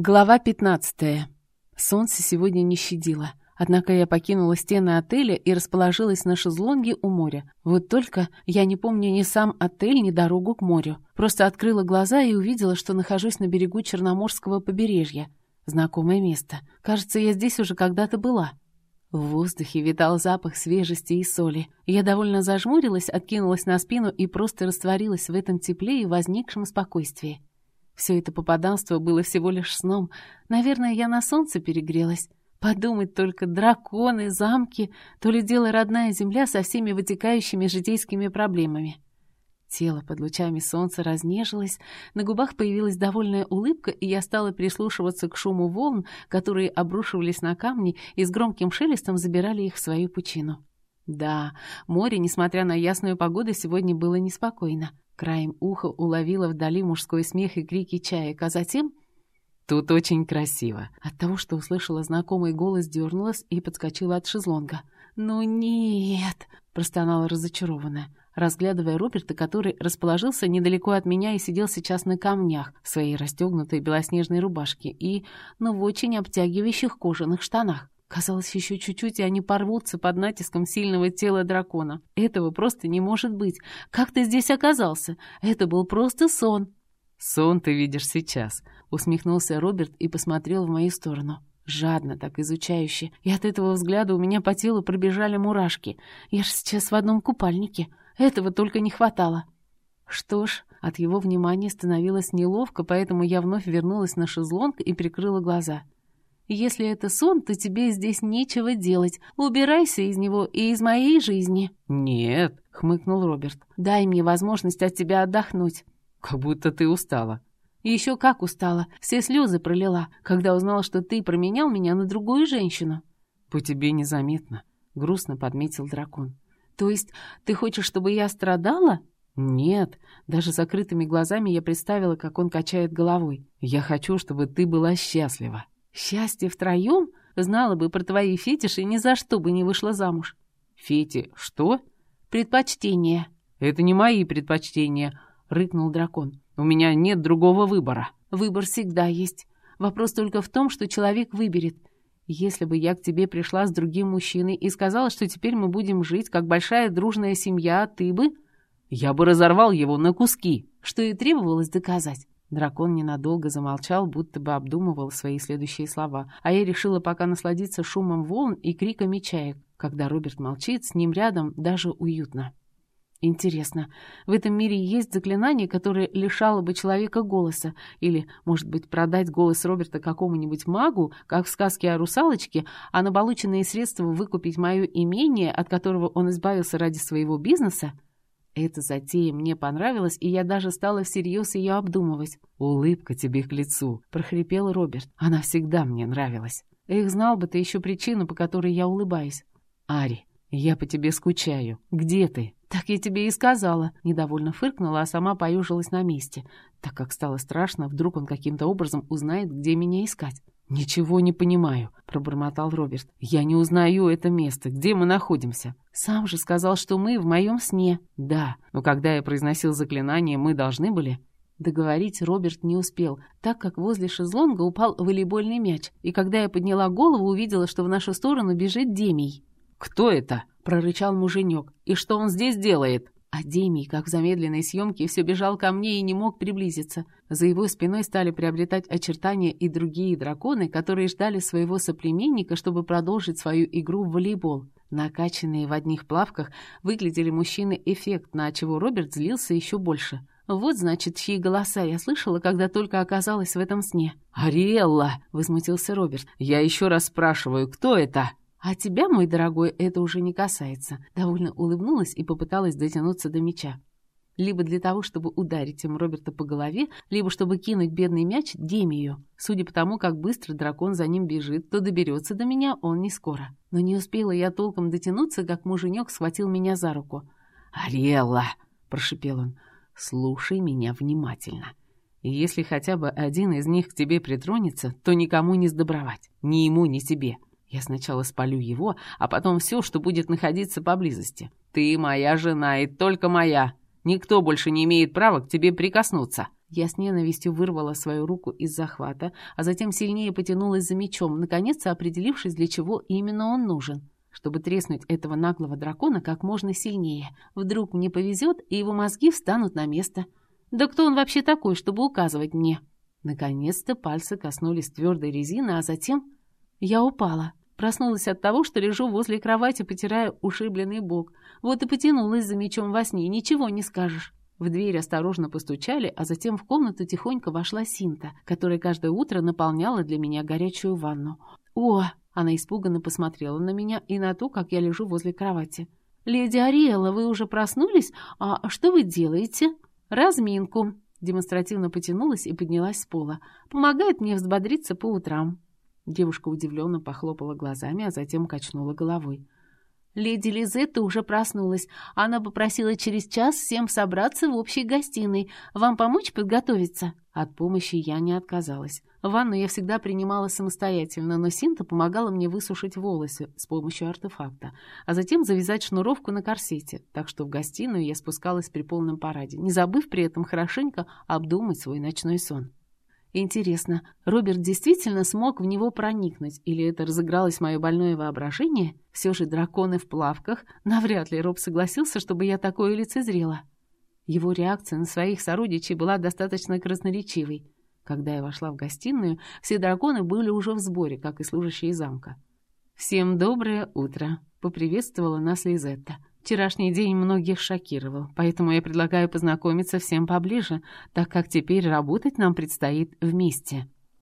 Глава 15. Солнце сегодня не щадило. Однако я покинула стены отеля и расположилась на шезлонге у моря. Вот только я не помню ни сам отель, ни дорогу к морю. Просто открыла глаза и увидела, что нахожусь на берегу Черноморского побережья. Знакомое место. Кажется, я здесь уже когда-то была. В воздухе витал запах свежести и соли. Я довольно зажмурилась, откинулась на спину и просто растворилась в этом тепле и возникшем спокойствии. Все это попаданство было всего лишь сном. Наверное, я на солнце перегрелась. Подумать только, драконы, замки, то ли дело родная земля со всеми вытекающими житейскими проблемами. Тело под лучами солнца разнежилось, на губах появилась довольная улыбка, и я стала прислушиваться к шуму волн, которые обрушивались на камни и с громким шелестом забирали их в свою пучину. Да, море, несмотря на ясную погоду, сегодня было неспокойно. Краем уха уловила вдали мужской смех и крики чаек, а затем... «Тут очень красиво». От того, что услышала знакомый голос, дернулась и подскочила от шезлонга. «Ну нет!» — простонала разочарованная, разглядывая Роберта, который расположился недалеко от меня и сидел сейчас на камнях в своей расстегнутой белоснежной рубашке и, ну, в очень обтягивающих кожаных штанах. Казалось, еще чуть-чуть, и они порвутся под натиском сильного тела дракона. Этого просто не может быть. Как ты здесь оказался? Это был просто сон. «Сон ты видишь сейчас», — усмехнулся Роберт и посмотрел в мою сторону. Жадно, так изучающе. И от этого взгляда у меня по телу пробежали мурашки. Я же сейчас в одном купальнике. Этого только не хватало. Что ж, от его внимания становилось неловко, поэтому я вновь вернулась на шезлонг и прикрыла глаза. Если это сон, то тебе здесь нечего делать. Убирайся из него и из моей жизни». «Нет», — хмыкнул Роберт. «Дай мне возможность от тебя отдохнуть». «Как будто ты устала». «Еще как устала. Все слезы пролила, когда узнала, что ты променял меня на другую женщину». «По тебе незаметно», — грустно подметил дракон. «То есть ты хочешь, чтобы я страдала?» «Нет». Даже закрытыми глазами я представила, как он качает головой. «Я хочу, чтобы ты была счастлива». Счастье втроем? Знала бы про твои фетиши, ни за что бы не вышла замуж. Фети, что? Предпочтения. Это не мои предпочтения, рыкнул дракон. У меня нет другого выбора. Выбор всегда есть. Вопрос только в том, что человек выберет. Если бы я к тебе пришла с другим мужчиной и сказала, что теперь мы будем жить как большая дружная семья, ты бы... Я бы разорвал его на куски. Что и требовалось доказать. Дракон ненадолго замолчал, будто бы обдумывал свои следующие слова, а я решила пока насладиться шумом волн и криками чаек. Когда Роберт молчит, с ним рядом даже уютно. Интересно, в этом мире есть заклинание, которое лишало бы человека голоса? Или, может быть, продать голос Роберта какому-нибудь магу, как в сказке о русалочке, а на полученные средства выкупить мое имение, от которого он избавился ради своего бизнеса? Эта затея мне понравилась, и я даже стала всерьез ее обдумывать. «Улыбка тебе к лицу», — прохрипел Роберт. «Она всегда мне нравилась». «Эх, знал бы ты еще причину, по которой я улыбаюсь». «Ари, я по тебе скучаю. Где ты?» «Так я тебе и сказала», — недовольно фыркнула, а сама поюжилась на месте, так как стало страшно, вдруг он каким-то образом узнает, где меня искать. «Ничего не понимаю», — пробормотал Роберт. «Я не узнаю это место. Где мы находимся?» «Сам же сказал, что мы в моем сне». «Да, но когда я произносил заклинание, мы должны были...» Договорить Роберт не успел, так как возле шезлонга упал волейбольный мяч, и когда я подняла голову, увидела, что в нашу сторону бежит Демий. «Кто это?» — прорычал муженек. «И что он здесь делает?» А Демий, как в замедленной съемке, все бежал ко мне и не мог приблизиться. За его спиной стали приобретать очертания и другие драконы, которые ждали своего соплеменника, чтобы продолжить свою игру в волейбол. Накачанные в одних плавках выглядели мужчины эффектно, чего Роберт злился еще больше. Вот, значит, чьи голоса я слышала, когда только оказалась в этом сне. «Ариэлла!» — возмутился Роберт. «Я еще раз спрашиваю, кто это?» «А тебя, мой дорогой, это уже не касается», — довольно улыбнулась и попыталась дотянуться до мяча. Либо для того, чтобы ударить им Роберта по голове, либо чтобы кинуть бедный мяч Демию. Судя по тому, как быстро дракон за ним бежит, то доберется до меня он не скоро. Но не успела я толком дотянуться, как муженек схватил меня за руку. «Ариэлла!» — прошипел он. «Слушай меня внимательно. Если хотя бы один из них к тебе притронется, то никому не сдобровать. Ни ему, ни тебе. Я сначала спалю его, а потом все, что будет находиться поблизости. Ты моя жена и только моя. Никто больше не имеет права к тебе прикоснуться. Я с ненавистью вырвала свою руку из захвата, а затем сильнее потянулась за мечом, наконец определившись, для чего именно он нужен. Чтобы треснуть этого наглого дракона как можно сильнее. Вдруг мне повезет, и его мозги встанут на место. Да кто он вообще такой, чтобы указывать мне? Наконец-то пальцы коснулись твердой резины, а затем я упала. Проснулась от того, что лежу возле кровати, потирая ушибленный бок. Вот и потянулась за мечом во сне, ничего не скажешь. В дверь осторожно постучали, а затем в комнату тихонько вошла Синта, которая каждое утро наполняла для меня горячую ванну. «О!» — она испуганно посмотрела на меня и на то, как я лежу возле кровати. «Леди Ариэла, вы уже проснулись? А что вы делаете?» «Разминку», — демонстративно потянулась и поднялась с пола. «Помогает мне взбодриться по утрам». Девушка удивленно похлопала глазами, а затем качнула головой. Леди Лизетта уже проснулась. Она попросила через час всем собраться в общей гостиной. Вам помочь подготовиться?» От помощи я не отказалась. Ванну я всегда принимала самостоятельно, но Синта помогала мне высушить волосы с помощью артефакта, а затем завязать шнуровку на корсете, так что в гостиную я спускалась при полном параде, не забыв при этом хорошенько обдумать свой ночной сон. Интересно, Роберт действительно смог в него проникнуть, или это разыгралось мое больное воображение? Все же драконы в плавках. Навряд ли Роб согласился, чтобы я такое лицезрела. Его реакция на своих сородичей была достаточно красноречивой. Когда я вошла в гостиную, все драконы были уже в сборе, как и служащие замка. «Всем доброе утро!» — поприветствовала нас Лизетта. Вчерашний день многих шокировал, поэтому я предлагаю познакомиться всем поближе, так как теперь работать нам предстоит вместе.